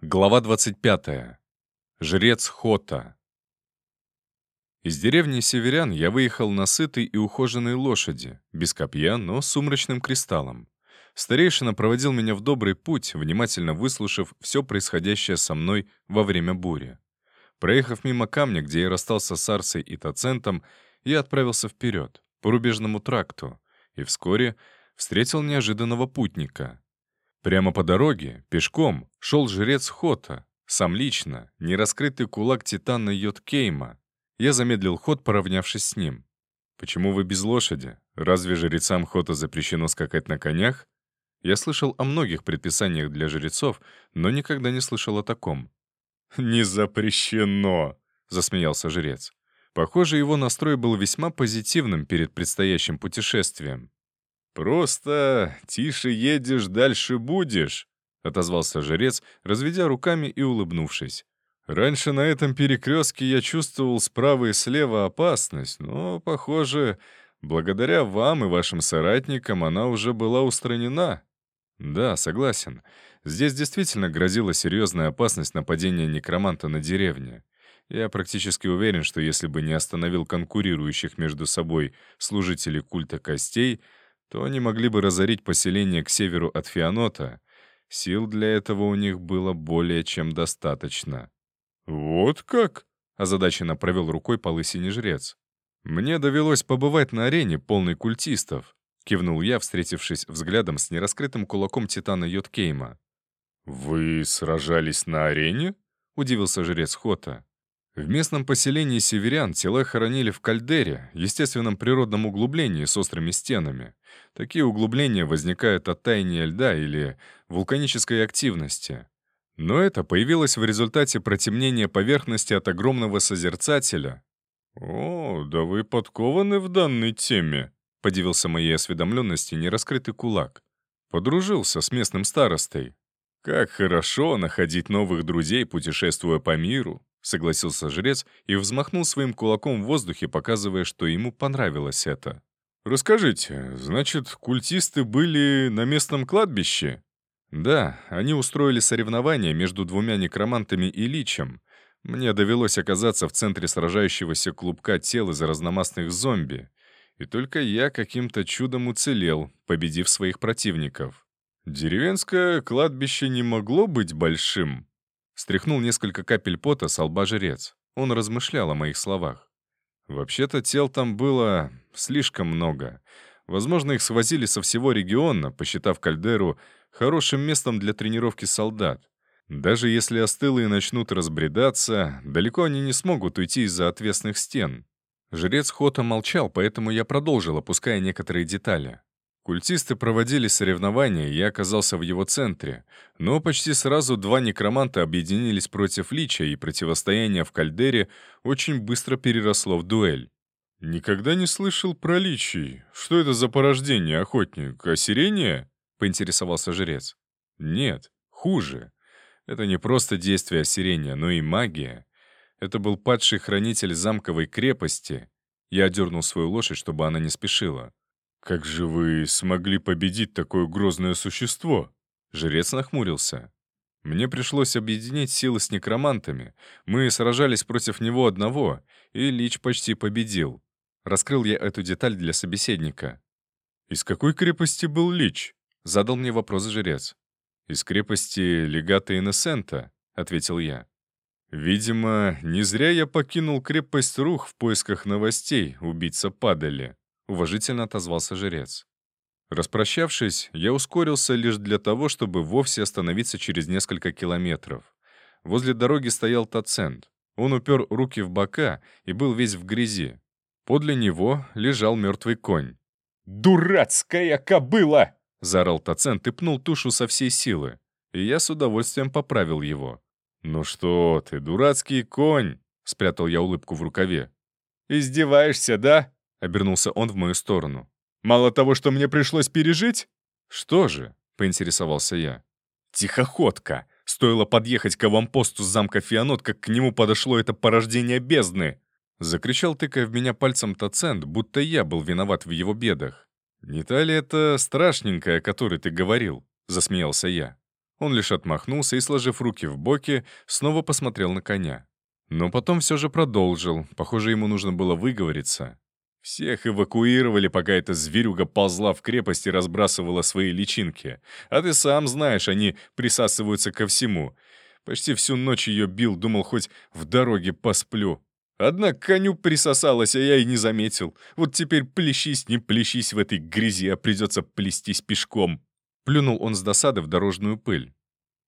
Глава 25. Жрец Хота. Из деревни северян я выехал на сытой и ухоженной лошади, без копья, но с сумрачным кристаллом. Старейшина проводил меня в добрый путь, внимательно выслушав все происходящее со мной во время бури. Проехав мимо камня, где я расстался с Арсой и Тацентом, я отправился вперед, по рубежному тракту, и вскоре встретил неожиданного путника — Прямо по дороге, пешком, шел жрец Хота, сам лично, нераскрытый кулак титана Йоткейма. Я замедлил ход, поравнявшись с ним. «Почему вы без лошади? Разве жрецам Хота запрещено скакать на конях?» Я слышал о многих предписаниях для жрецов, но никогда не слышал о таком. «Не запрещено!» — засмеялся жрец. Похоже, его настрой был весьма позитивным перед предстоящим путешествием. «Просто тише едешь, дальше будешь», — отозвался жрец, разведя руками и улыбнувшись. «Раньше на этом перекрестке я чувствовал справа и слева опасность, но, похоже, благодаря вам и вашим соратникам она уже была устранена». «Да, согласен. Здесь действительно грозила серьезная опасность нападения некроманта на деревню. Я практически уверен, что если бы не остановил конкурирующих между собой служителей культа костей — то они могли бы разорить поселение к северу от Фианота. Сил для этого у них было более чем достаточно. «Вот как?» — озадаченно провел рукой по жрец. «Мне довелось побывать на арене, полной культистов», — кивнул я, встретившись взглядом с нераскрытым кулаком Титана Йоткейма. «Вы сражались на арене?» — удивился жрец Хота. В местном поселении северян тела хоронили в кальдере, естественном природном углублении с острыми стенами. Такие углубления возникают от таяния льда или вулканической активности. Но это появилось в результате протемнения поверхности от огромного созерцателя. «О, да вы подкованы в данной теме», — подивился моей осведомленности нераскрытый кулак. Подружился с местным старостой. «Как хорошо находить новых друзей, путешествуя по миру», — согласился жрец и взмахнул своим кулаком в воздухе, показывая, что ему понравилось это. «Расскажите, значит, культисты были на местном кладбище?» «Да, они устроили соревнования между двумя некромантами и личем. Мне довелось оказаться в центре сражающегося клубка тел из разномастных зомби. И только я каким-то чудом уцелел, победив своих противников. Деревенское кладбище не могло быть большим?» Стряхнул несколько капель пота с лба жрец. Он размышлял о моих словах. Вообще-то тел там было слишком много. Возможно, их свозили со всего региона, посчитав кальдеру хорошим местом для тренировки солдат. Даже если остылые начнут разбредаться, далеко они не смогут уйти из-за отвесных стен. Жрец Хота молчал, поэтому я продолжил, опуская некоторые детали. Культисты проводили соревнования, и я оказался в его центре. Но почти сразу два некроманта объединились против Лича, и противостояние в кальдере очень быстро переросло в дуэль. «Никогда не слышал про личий. Что это за порождение, охотник? Осирение?» — поинтересовался жрец. «Нет, хуже. Это не просто действие осирения, но и магия. Это был падший хранитель замковой крепости. Я дернул свою лошадь, чтобы она не спешила. «Как же вы смогли победить такое грозное существо?» Жрец нахмурился. «Мне пришлось объединить силы с некромантами. Мы сражались против него одного, и Лич почти победил. Раскрыл я эту деталь для собеседника. «Из какой крепости был Лич?» — задал мне вопрос жрец. «Из крепости легата Иннесента», — ответил я. «Видимо, не зря я покинул крепость Рух в поисках новостей, убийца падали. — уважительно отозвался жрец. Распрощавшись, я ускорился лишь для того, чтобы вовсе остановиться через несколько километров. Возле дороги стоял Тацент. Он упер руки в бока и был весь в грязи. Подле него лежал мертвый конь. «Дурацкая кобыла!» — заорал Тацент и пнул тушу со всей силы. И я с удовольствием поправил его. «Ну что ты, дурацкий конь!» — спрятал я улыбку в рукаве. «Издеваешься, да?» — обернулся он в мою сторону. «Мало того, что мне пришлось пережить?» «Что же?» — поинтересовался я. «Тихоходка! Стоило подъехать к авампосту замка Фианот, как к нему подошло это порождение бездны!» Закричал, тыкая в меня пальцем Тацент, будто я был виноват в его бедах. «Не та ли это страшненькая, о которой ты говорил?» — засмеялся я. Он лишь отмахнулся и, сложив руки в боки, снова посмотрел на коня. Но потом все же продолжил. Похоже, ему нужно было выговориться. Всех эвакуировали, пока эта зверюга ползла в крепость и разбрасывала свои личинки. А ты сам знаешь, они присасываются ко всему. Почти всю ночь ее бил, думал, хоть в дороге посплю. Однако коню присосалась, а я и не заметил. Вот теперь плещись, не плещись в этой грязи, а придется плестись пешком. Плюнул он с досады в дорожную пыль.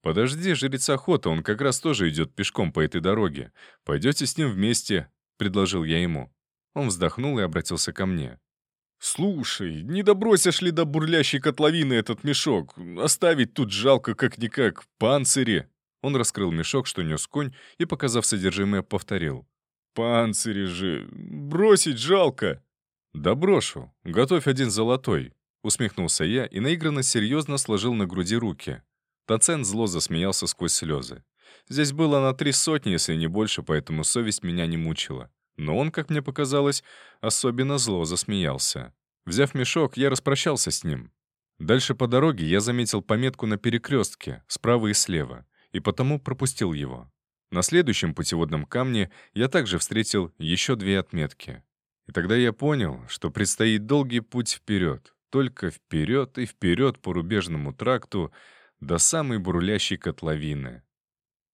«Подожди, жрец охота, он как раз тоже идет пешком по этой дороге. Пойдете с ним вместе», — предложил я ему. Он вздохнул и обратился ко мне. «Слушай, не добросишь ли до бурлящей котловины этот мешок? Оставить тут жалко как-никак, панцири!» Он раскрыл мешок, что нес конь, и, показав содержимое, повторил. «Панцири же! Бросить жалко!» «Да брошу. Готовь один золотой», — усмехнулся я и наигранно серьезно сложил на груди руки. Тацен зло засмеялся сквозь слезы. Здесь было на три сотни, если не больше, поэтому совесть меня не мучила. Но он, как мне показалось, особенно зло засмеялся. Взяв мешок, я распрощался с ним. Дальше по дороге я заметил пометку на перекрестке, справа и слева, и потому пропустил его. На следующем путеводном камне я также встретил еще две отметки. И тогда я понял, что предстоит долгий путь вперед, только вперед и вперед по рубежному тракту до самой бурлящей котловины.